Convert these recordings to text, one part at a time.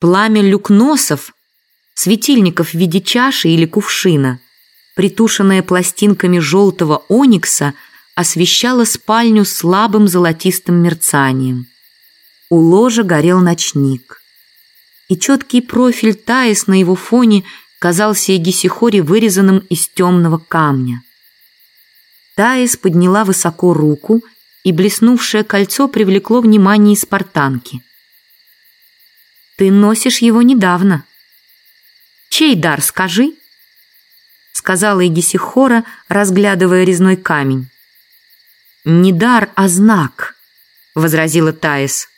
Пламя люкносов, светильников в виде чаши или кувшина, притушенное пластинками желтого оникса, освещало спальню слабым золотистым мерцанием. У ложа горел ночник. И четкий профиль Таис на его фоне казался Эгисихоре вырезанным из темного камня. Таис подняла высоко руку, и блеснувшее кольцо привлекло внимание спартанки. «Ты носишь его недавно. Чей дар, скажи?» сказала Егисихора, разглядывая резной камень. «Не дар, а знак», — возразила Таис.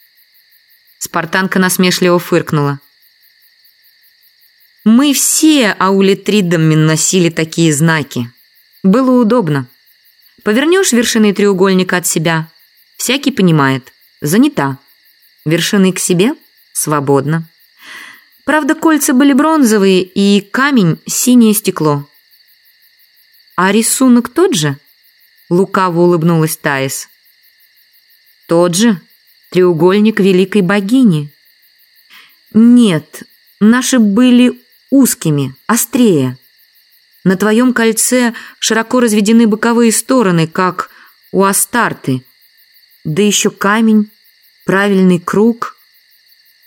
Спартанка насмешливо фыркнула. «Мы все аулитридами носили такие знаки. Было удобно. Повернешь вершиной треугольника от себя, всякий понимает, занята. Вершиной к себе – свободно. Правда, кольца были бронзовые, и камень – синее стекло. А рисунок тот же? Лукаво улыбнулась Таис. Тот же, треугольник великой богини. Нет, наши были узкими, острее. На твоем кольце широко разведены боковые стороны, как у Астарты. Да еще камень, правильный круг.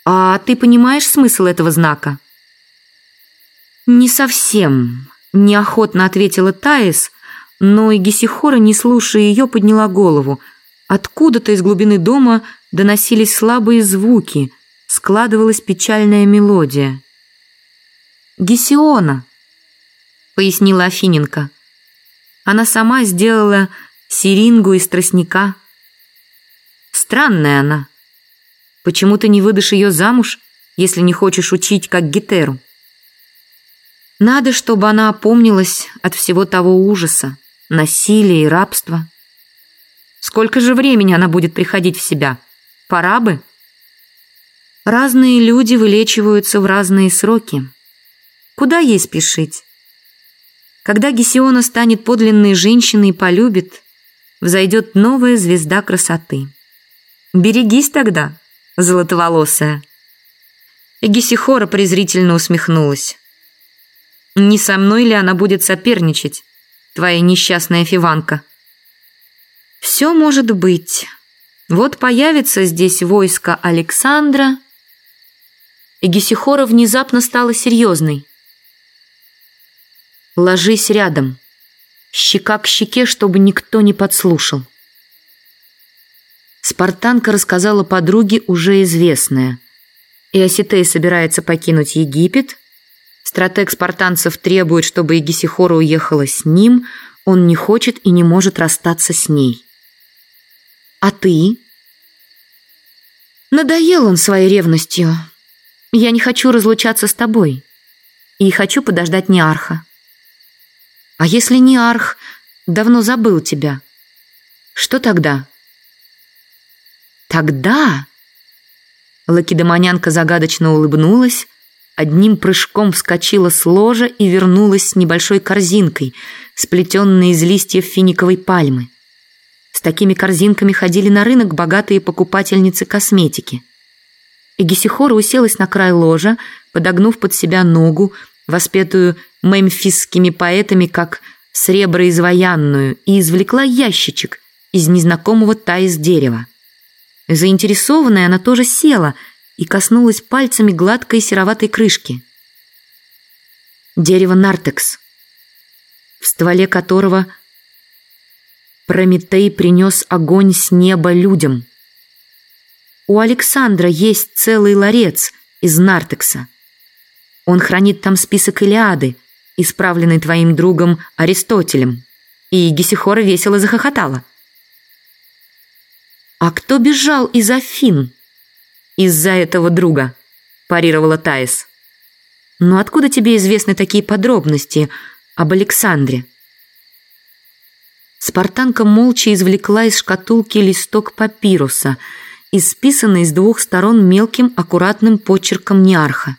А ты понимаешь смысл этого знака? Не совсем, неохотно ответила Таис, но и Гесихора, не слушая ее, подняла голову. Откуда-то из глубины дома доносились слабые звуки, складывалась печальная мелодия. «Гесиона!» — пояснила Афиненко. Она сама сделала серингу из тростника. Странная она. Почему ты не выдашь ее замуж, если не хочешь учить, как Гетеру? Надо, чтобы она опомнилась от всего того ужаса, насилия и рабства. Сколько же времени она будет приходить в себя? Пора бы. Разные люди вылечиваются в разные сроки. Куда ей спешить? Когда Гесиона станет подлинной женщиной и полюбит, взойдет новая звезда красоты. Берегись тогда, золотоволосая. Гесихора презрительно усмехнулась. Не со мной ли она будет соперничать, твоя несчастная фиванка? Все может быть. Вот появится здесь войско Александра. И Гесихора внезапно стала серьезной. Ложись рядом, щека к щеке, чтобы никто не подслушал. Спартанка рассказала подруге уже известное. Иоситей собирается покинуть Египет, стратег спартанцев требует, чтобы Егисихора уехала с ним, он не хочет и не может расстаться с ней. «А ты?» «Надоел он своей ревностью. Я не хочу разлучаться с тобой и хочу подождать Неарха». А если не Арх давно забыл тебя? Что тогда? Тогда... Лакедемонянка загадочно улыбнулась, одним прыжком вскочила с ложа и вернулась с небольшой корзинкой, сплетенной из листьев финиковой пальмы. С такими корзинками ходили на рынок богатые покупательницы косметики. Эгисихора уселась на край ложа, подогнув под себя ногу, воспетую мемфисскими поэтами как среброизваянную, и извлекла ящичек из незнакомого таис дерева. Заинтересованная она тоже села и коснулась пальцами гладкой сероватой крышки. Дерево нартекс, в стволе которого Прометей принес огонь с неба людям. У Александра есть целый ларец из нартекса. Он хранит там список Илиады, исправленный твоим другом Аристотелем. И Гесихора весело захохотала. «А кто бежал из Афин?» «Из-за этого друга», – парировала Таис. «Но откуда тебе известны такие подробности об Александре?» Спартанка молча извлекла из шкатулки листок папируса, исписанный с двух сторон мелким аккуратным почерком Неарха.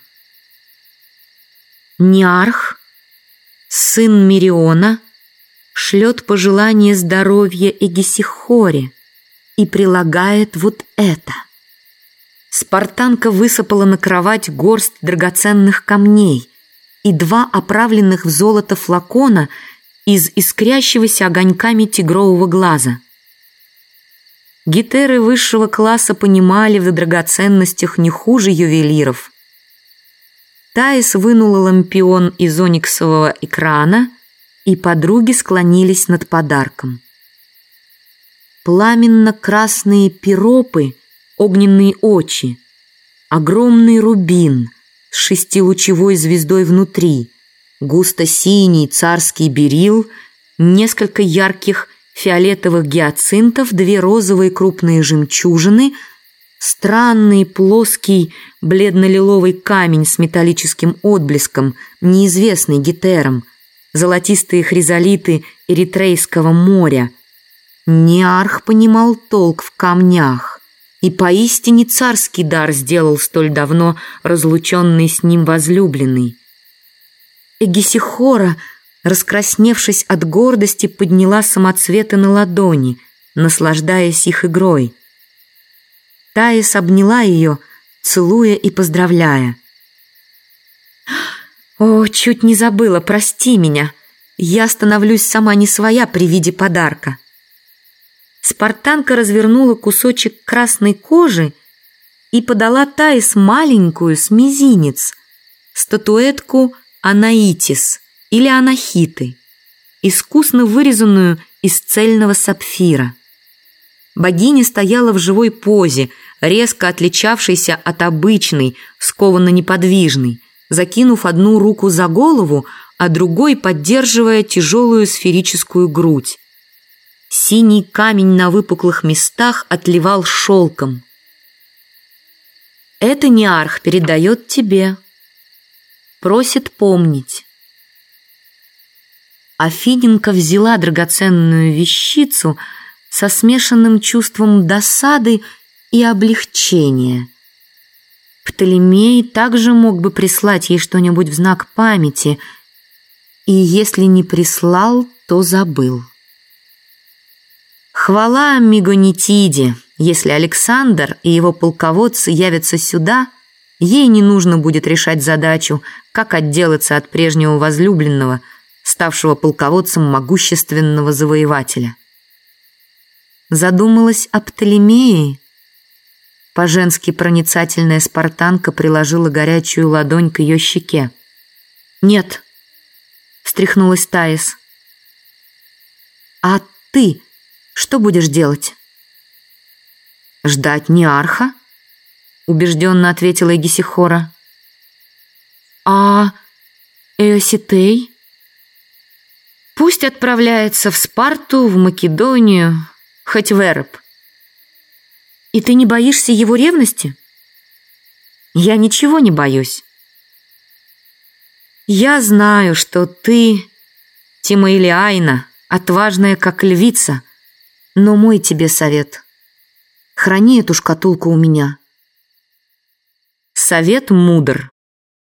Ниарх, сын Мириона, шлет пожелание здоровья Эгисихоре и прилагает вот это. Спартанка высыпала на кровать горсть драгоценных камней и два оправленных в золото флакона из искрящегося огоньками тигрового глаза. Гитеры высшего класса понимали в драгоценностях не хуже ювелиров. Таис вынула лампион из ониксового экрана, и подруги склонились над подарком. Пламенно-красные пиропы, огненные очи, огромный рубин с шестилучевой звездой внутри, густо-синий царский берил, несколько ярких фиолетовых гиацинтов, две розовые крупные жемчужины, странный плоский бледно-лиловый камень с металлическим отблеском, неизвестный гетером, золотистые хризолиты Эритрейского моря. Неарх понимал толк в камнях, и поистине царский дар сделал столь давно разлученный с ним возлюбленный. Эгисихора — раскрасневшись от гордости, подняла самоцветы на ладони, наслаждаясь их игрой. Таис обняла ее, целуя и поздравляя. «О, чуть не забыла, прости меня. Я становлюсь сама не своя при виде подарка». Спартанка развернула кусочек красной кожи и подала Таис маленькую с мизинец, статуэтку Анаитис – или анахиты, искусно вырезанную из цельного сапфира. Богиня стояла в живой позе, резко отличавшейся от обычной, скованно неподвижной, закинув одну руку за голову, а другой поддерживая тяжелую сферическую грудь. Синий камень на выпуклых местах отливал шелком. «Это Неарх передает тебе. Просит помнить». Афиненко взяла драгоценную вещицу со смешанным чувством досады и облегчения. Птолемей также мог бы прислать ей что-нибудь в знак памяти, и если не прислал, то забыл. Хвала Мигонитиде, если Александр и его полководцы явятся сюда, ей не нужно будет решать задачу, как отделаться от прежнего возлюбленного – ставшего полководцем могущественного завоевателя. Задумалась о Птолемее. По-женски проницательная спартанка приложила горячую ладонь к ее щеке. «Нет», — встряхнулась Таис. «А ты что будешь делать?» «Ждать Неарха?» — убежденно ответила Эгисихора. «А Эоситей?» Пусть отправляется в Спарту, в Македонию, хоть в Эреб. И ты не боишься его ревности? Я ничего не боюсь. Я знаю, что ты, Тимаилиайна, отважная как львица, но мой тебе совет. Храни эту шкатулку у меня. Совет мудр.